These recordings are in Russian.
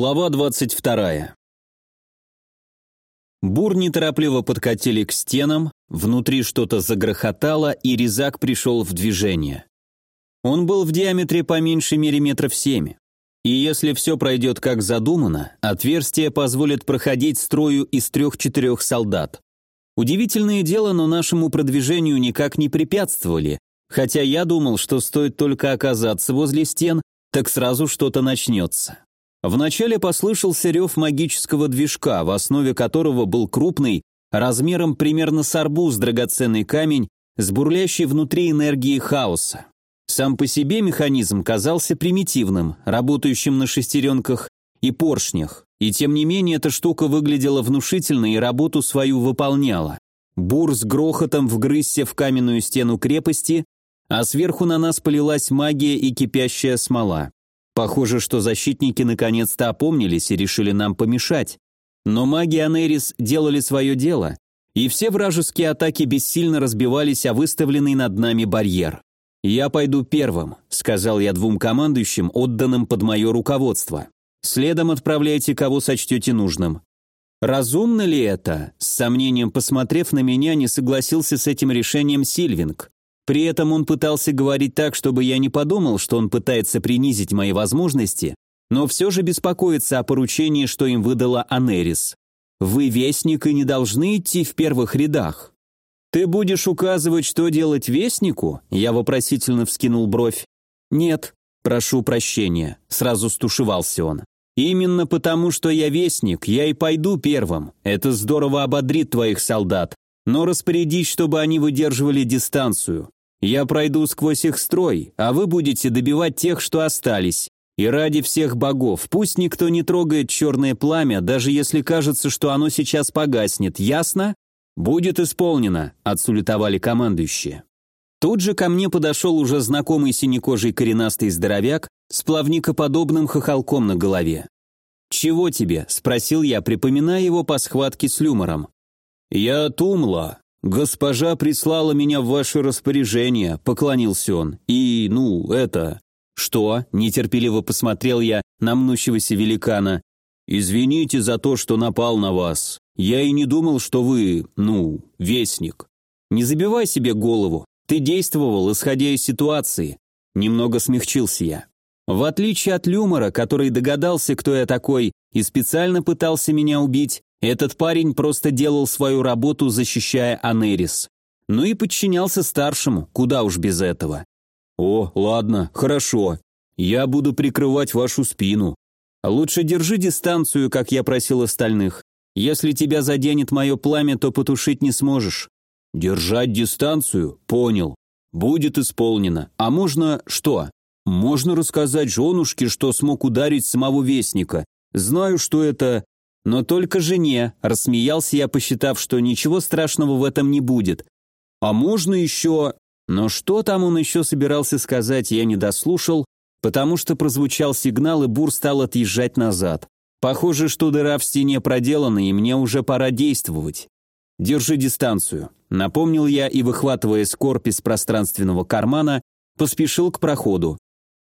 Глава 22. Бур неторопливо подкатили к стенам, внутри что-то загрохотало, и резак пришел в движение. Он был в диаметре по меньшей мере метров семь. И если все пройдет как задумано, отверстие позволит проходить строю из трех-четырех солдат. Удивительное дело, но нашему продвижению никак не препятствовали, хотя я думал, что стоит только оказаться возле стен, так сразу что-то начнется. Вначале послышался рев магического движка, в основе которого был крупный, размером примерно с арбуз драгоценный камень с бурлящей внутри энергией хаоса. Сам по себе механизм казался примитивным, работающим на шестеренках и поршнях, и тем не менее эта штука выглядела внушительно и работу свою выполняла. Бур с грохотом вгрызся в каменную стену крепости, а сверху на нас полилась магия и кипящая смола. Похоже, что защитники наконец-то опомнились и решили нам помешать. Но маги Анерис делали свое дело, и все вражеские атаки бессильно разбивались о выставленный над нами барьер. «Я пойду первым», — сказал я двум командующим, отданным под мое руководство. «Следом отправляйте, кого сочтете нужным». «Разумно ли это?» С сомнением посмотрев на меня, не согласился с этим решением Сильвинг. При этом он пытался говорить так, чтобы я не подумал, что он пытается принизить мои возможности, но все же беспокоится о поручении, что им выдала Анерис. «Вы вестник и не должны идти в первых рядах». «Ты будешь указывать, что делать вестнику?» Я вопросительно вскинул бровь. «Нет, прошу прощения», — сразу стушевался он. «Именно потому, что я вестник, я и пойду первым. Это здорово ободрит твоих солдат. Но распорядись, чтобы они выдерживали дистанцию. Я пройду сквозь их строй, а вы будете добивать тех, что остались. И ради всех богов, пусть никто не трогает черное пламя, даже если кажется, что оно сейчас погаснет, ясно? Будет исполнено, отсулетовали командующие. Тут же ко мне подошел уже знакомый синекожий коренастый здоровяк с плавникоподобным хохолком на голове. «Чего тебе?» – спросил я, припоминая его по схватке с Люмором. «Я Тумла», «Госпожа прислала меня в ваше распоряжение», — поклонился он. «И, ну, это...» «Что?» — нетерпеливо посмотрел я на мнущегося великана. «Извините за то, что напал на вас. Я и не думал, что вы, ну, вестник. Не забивай себе голову. Ты действовал, исходя из ситуации». Немного смягчился я. В отличие от Люмора, который догадался, кто я такой, и специально пытался меня убить, этот парень просто делал свою работу, защищая Анерис. Ну и подчинялся старшему, куда уж без этого. «О, ладно, хорошо. Я буду прикрывать вашу спину. Лучше держи дистанцию, как я просил остальных. Если тебя заденет мое пламя, то потушить не сможешь». «Держать дистанцию? Понял. Будет исполнено. А можно что? Можно рассказать женушке, что смог ударить самого Вестника. Знаю, что это но только жене, рассмеялся я, посчитав, что ничего страшного в этом не будет. А можно еще... Но что там он еще собирался сказать, я не дослушал, потому что прозвучал сигнал, и Бур стал отъезжать назад. Похоже, что дыра в стене проделана, и мне уже пора действовать. Держи дистанцию. Напомнил я и, выхватывая скорбь из пространственного кармана, поспешил к проходу.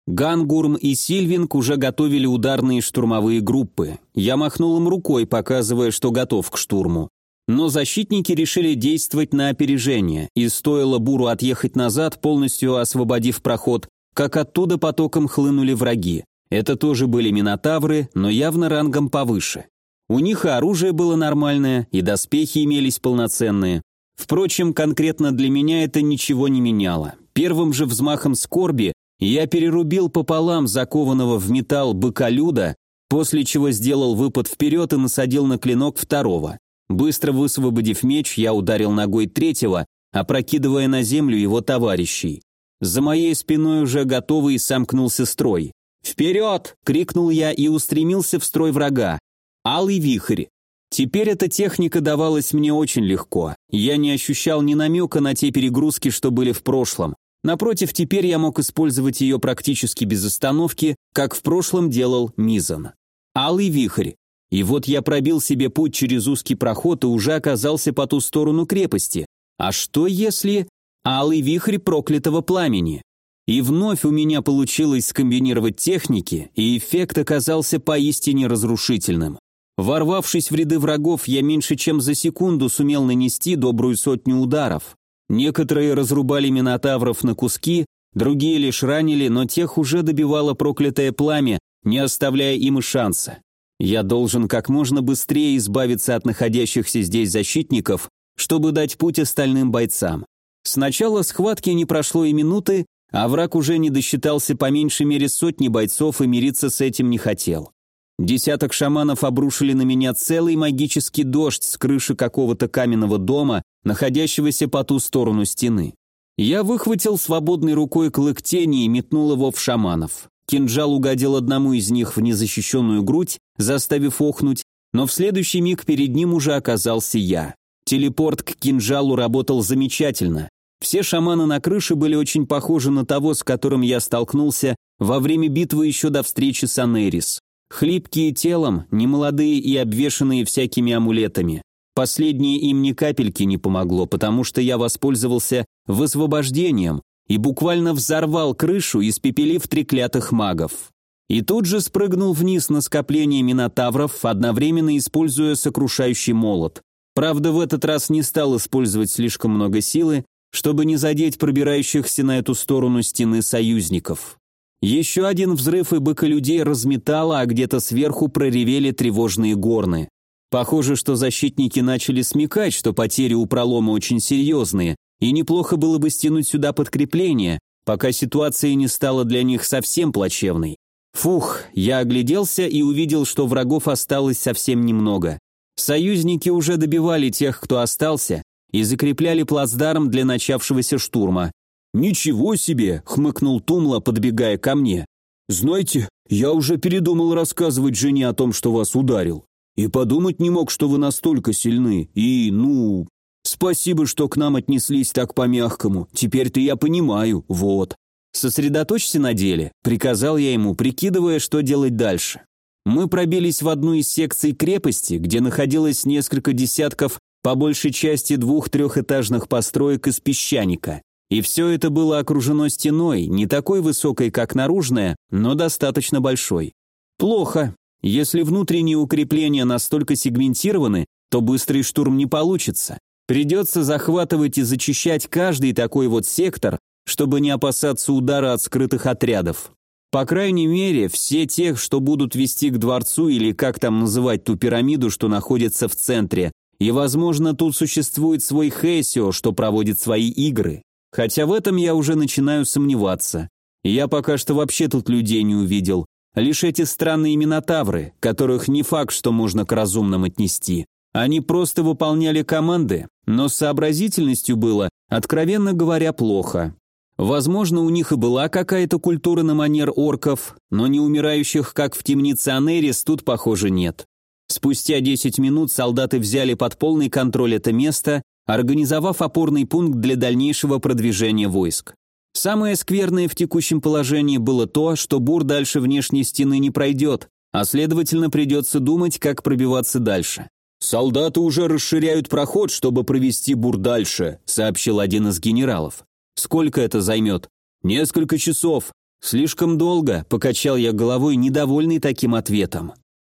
Гангурм и Сильвинг уже готовили ударные штурмовые группы. Я махнул им рукой, показывая, что готов к штурму. Но защитники решили действовать на опережение, и стоило Буру отъехать назад, полностью освободив проход, как оттуда потоком хлынули враги. Это тоже были минотавры, но явно рангом повыше. У них и оружие было нормальное, и доспехи имелись полноценные. Впрочем, конкретно для меня это ничего не меняло. Первым же взмахом скорби я перерубил пополам закованного в металл быколюда, после чего сделал выпад вперед и насадил на клинок второго. Быстро высвободив меч, я ударил ногой третьего, опрокидывая на землю его товарищей. За моей спиной уже готовый сомкнулся строй. «Вперед!» — крикнул я и устремился в строй врага. Алый вихрь. Теперь эта техника давалась мне очень легко. Я не ощущал ни намека на те перегрузки, что были в прошлом. Напротив, теперь я мог использовать ее практически без остановки, как в прошлом делал Мизан. Алый вихрь. И вот я пробил себе путь через узкий проход и уже оказался по ту сторону крепости. А что если... Алый вихрь проклятого пламени. И вновь у меня получилось скомбинировать техники, и эффект оказался поистине разрушительным. Ворвавшись в ряды врагов, я меньше чем за секунду сумел нанести добрую сотню ударов. Некоторые разрубали минотавров на куски, другие лишь ранили, но тех уже добивало проклятое пламя, не оставляя им и шанса. Я должен как можно быстрее избавиться от находящихся здесь защитников, чтобы дать путь остальным бойцам. С начала схватки не прошло и минуты, а враг уже не досчитался по меньшей мере сотни бойцов и мириться с этим не хотел. Десяток шаманов обрушили на меня целый магический дождь с крыши какого-то каменного дома, находящегося по ту сторону стены. Я выхватил свободной рукой клык тени и метнул его в шаманов. Кинжал угодил одному из них в незащищенную грудь, заставив охнуть, но в следующий миг перед ним уже оказался я. Телепорт к кинжалу работал замечательно. Все шаманы на крыше были очень похожи на того, с которым я столкнулся во время битвы еще до встречи с Анерис. Хлипкие телом, немолодые и обвешанные всякими амулетами. Последнее им ни капельки не помогло, потому что я воспользовался высвобождением и буквально взорвал крышу, испепелив треклятых магов. И тут же спрыгнул вниз на скопление минотавров, одновременно используя сокрушающий молот. Правда, в этот раз не стал использовать слишком много силы, чтобы не задеть пробирающихся на эту сторону стены союзников. Еще один взрыв и быка людей разметало, а где-то сверху проревели тревожные горны. Похоже, что защитники начали смекать, что потери у пролома очень серьезные, и неплохо было бы стянуть сюда подкрепление, пока ситуация не стала для них совсем плачевной. Фух, я огляделся и увидел, что врагов осталось совсем немного. Союзники уже добивали тех, кто остался, и закрепляли плацдарм для начавшегося штурма. «Ничего себе!» — хмыкнул Тумла, подбегая ко мне. «Знаете, я уже передумал рассказывать жене о том, что вас ударил. И подумать не мог, что вы настолько сильны. И, ну, спасибо, что к нам отнеслись так по-мягкому. Теперь-то я понимаю, вот». «Сосредоточься на деле», — приказал я ему, прикидывая, что делать дальше. Мы пробились в одну из секций крепости, где находилось несколько десятков по большей части двух-трехэтажных построек из песчаника. И все это было окружено стеной, не такой высокой, как наружная, но достаточно большой. Плохо. Если внутренние укрепления настолько сегментированы, то быстрый штурм не получится. Придется захватывать и зачищать каждый такой вот сектор, чтобы не опасаться удара от скрытых отрядов. По крайней мере, все тех, что будут вести к дворцу или как там называть ту пирамиду, что находится в центре, и, возможно, тут существует свой Хесио, что проводит свои игры. Хотя в этом я уже начинаю сомневаться. Я пока что вообще тут людей не увидел. Лишь эти странные минотавры, которых не факт, что можно к разумным отнести. Они просто выполняли команды, но с сообразительностью было, откровенно говоря, плохо. Возможно, у них и была какая-то культура на манер орков, но не умирающих, как в темнице Анерис, тут, похоже, нет. Спустя 10 минут солдаты взяли под полный контроль это место, организовав опорный пункт для дальнейшего продвижения войск. Самое скверное в текущем положении было то, что бур дальше внешней стены не пройдет, а следовательно придется думать, как пробиваться дальше. «Солдаты уже расширяют проход, чтобы провести бур дальше», сообщил один из генералов. «Сколько это займет?» «Несколько часов. Слишком долго», покачал я головой, недовольный таким ответом.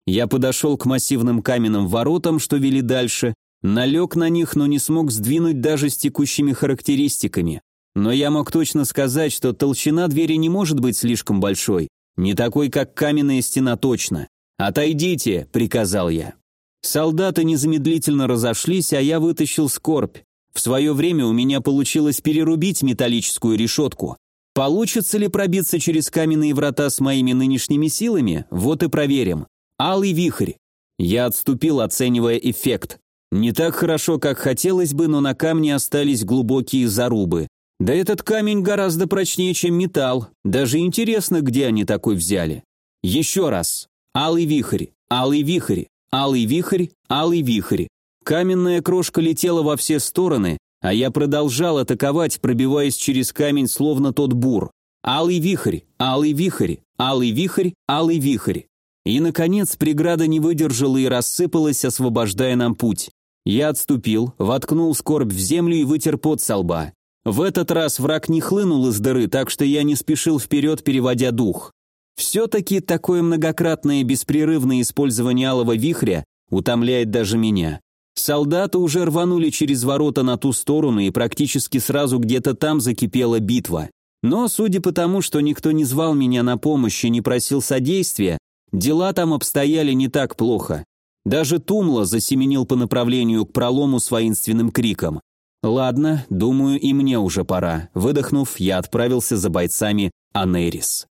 Я подошел к массивным каменным воротам, что вели дальше, налег на них, но не смог сдвинуть даже с текущими характеристиками. Но я мог точно сказать, что толщина двери не может быть слишком большой, не такой, как каменная стена точно. «Отойдите», — приказал я. Солдаты незамедлительно разошлись, а я вытащил скорбь. В свое время у меня получилось перерубить металлическую решетку. Получится ли пробиться через каменные врата с моими нынешними силами? Вот и проверим. Алый вихрь. Я отступил, оценивая эффект. Не так хорошо, как хотелось бы, но на камне остались глубокие зарубы. Да этот камень гораздо прочнее, чем металл. Даже интересно, где они такой взяли. Еще раз. Алый вихрь, алый вихрь, алый вихрь, алый вихрь. Каменная крошка летела во все стороны, а я продолжал атаковать, пробиваясь через камень, словно тот бур. Алый вихрь, алый вихрь, алый вихрь, алый вихрь. И, наконец, преграда не выдержала и рассыпалась, освобождая нам путь. Я отступил, воткнул скорбь в землю и вытер пот со лба. В этот раз враг не хлынул из дыры, так что я не спешил вперед, переводя дух. Все-таки такое многократное беспрерывное использование алого вихря утомляет даже меня. Солдаты уже рванули через ворота на ту сторону, и практически сразу где-то там закипела битва. Но, судя по тому, что никто не звал меня на помощь и не просил содействия, дела там обстояли не так плохо. Даже Тумла засеменил по направлению к пролому с воинственным криком. «Ладно, думаю, и мне уже пора». Выдохнув, я отправился за бойцами Анерис.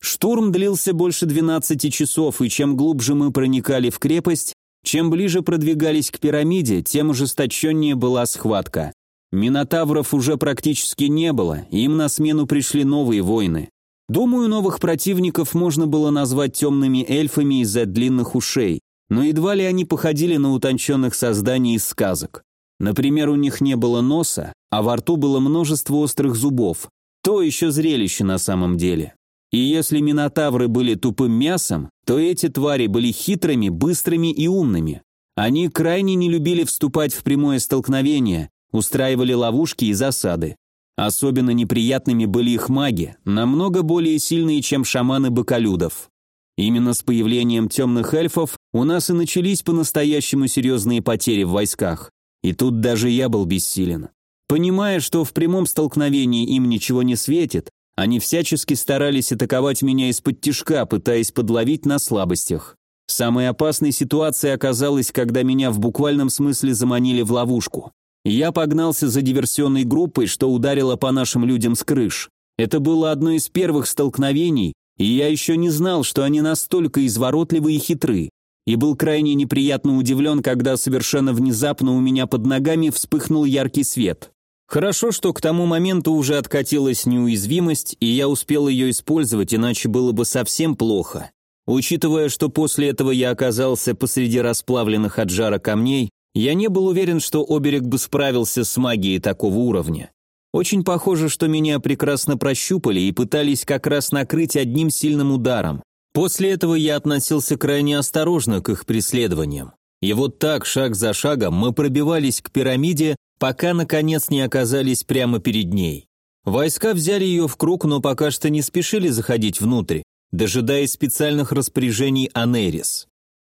Штурм длился больше 12 часов, и чем глубже мы проникали в крепость, чем ближе продвигались к пирамиде, тем ожесточеннее была схватка. Минотавров уже практически не было, им на смену пришли новые войны. Думаю, новых противников можно было назвать темными эльфами из-за длинных ушей, но едва ли они походили на утонченных созданий из сказок. Например, у них не было носа, а во рту было множество острых зубов. То еще зрелище на самом деле. И если минотавры были тупым мясом, то эти твари были хитрыми, быстрыми и умными. Они крайне не любили вступать в прямое столкновение, устраивали ловушки и засады. Особенно неприятными были их маги, намного более сильные, чем шаманы бакалюдов. Именно с появлением темных эльфов у нас и начались по-настоящему серьезные потери в войсках. И тут даже я был бессилен. Понимая, что в прямом столкновении им ничего не светит, они всячески старались атаковать меня из-под тишка, пытаясь подловить на слабостях. Самой опасной ситуацией оказалась, когда меня в буквальном смысле заманили в ловушку. Я погнался за диверсионной группой, что ударило по нашим людям с крыш. Это было одно из первых столкновений, и я еще не знал, что они настолько изворотливы и хитры. И был крайне неприятно удивлен, когда совершенно внезапно у меня под ногами вспыхнул яркий свет. Хорошо, что к тому моменту уже откатилась неуязвимость, и я успел ее использовать, иначе было бы совсем плохо. Учитывая, что после этого я оказался посреди расплавленных от жара камней, я не был уверен, что оберег бы справился с магией такого уровня. Очень похоже, что меня прекрасно прощупали и пытались как раз накрыть одним сильным ударом. После этого я относился крайне осторожно к их преследованиям. И вот так, шаг за шагом, мы пробивались к пирамиде, пока, наконец, не оказались прямо перед ней. Войска взяли ее в круг, но пока что не спешили заходить внутрь, дожидаясь специальных распоряжений Анерис.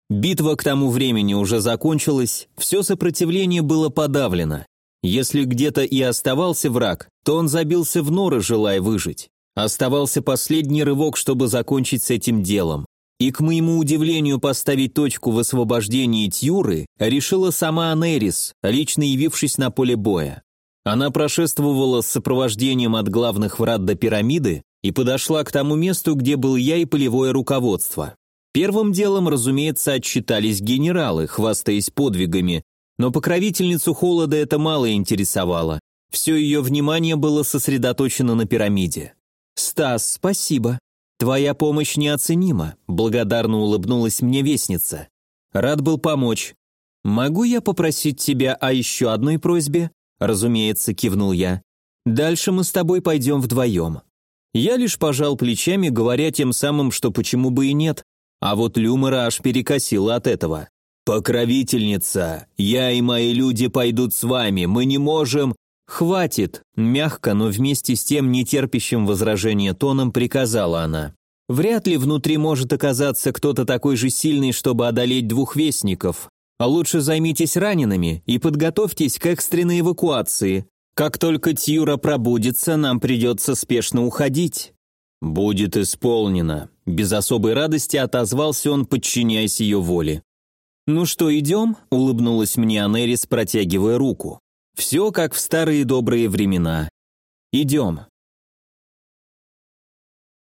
Битва к тому времени уже закончилась, все сопротивление было подавлено. Если где-то и оставался враг, то он забился в норы, желая выжить. Оставался последний рывок, чтобы закончить с этим делом. И, к моему удивлению, поставить точку в освобождении Тьюры решила сама Анерис, лично явившись на поле боя. Она прошествовала с сопровождением от главных врат до пирамиды и подошла к тому месту, где был я и полевое руководство. Первым делом, разумеется, отчитались генералы, хвастаясь подвигами, но покровительницу холода это мало интересовало. Все ее внимание было сосредоточено на пирамиде. «Стас, спасибо», «Твоя помощь неоценима», — благодарно улыбнулась мне вестница. «Рад был помочь. Могу я попросить тебя о еще одной просьбе?» «Разумеется», — кивнул я. «Дальше мы с тобой пойдем вдвоем». Я лишь пожал плечами, говоря тем самым, что почему бы и нет, а вот Люмера аж перекосила от этого. «Покровительница, я и мои люди пойдут с вами, мы не можем...» «Хватит!» – мягко, но вместе с тем нетерпящим возражения тоном приказала она. «Вряд ли внутри может оказаться кто-то такой же сильный, чтобы одолеть двух вестников. А лучше займитесь ранеными и подготовьтесь к экстренной эвакуации. Как только Тьюра пробудится, нам придется спешно уходить». «Будет исполнено», – без особой радости отозвался он, подчиняясь ее воле. «Ну что, идем?» – улыбнулась мне Анерис, протягивая руку. Все как в старые добрые времена. Идем.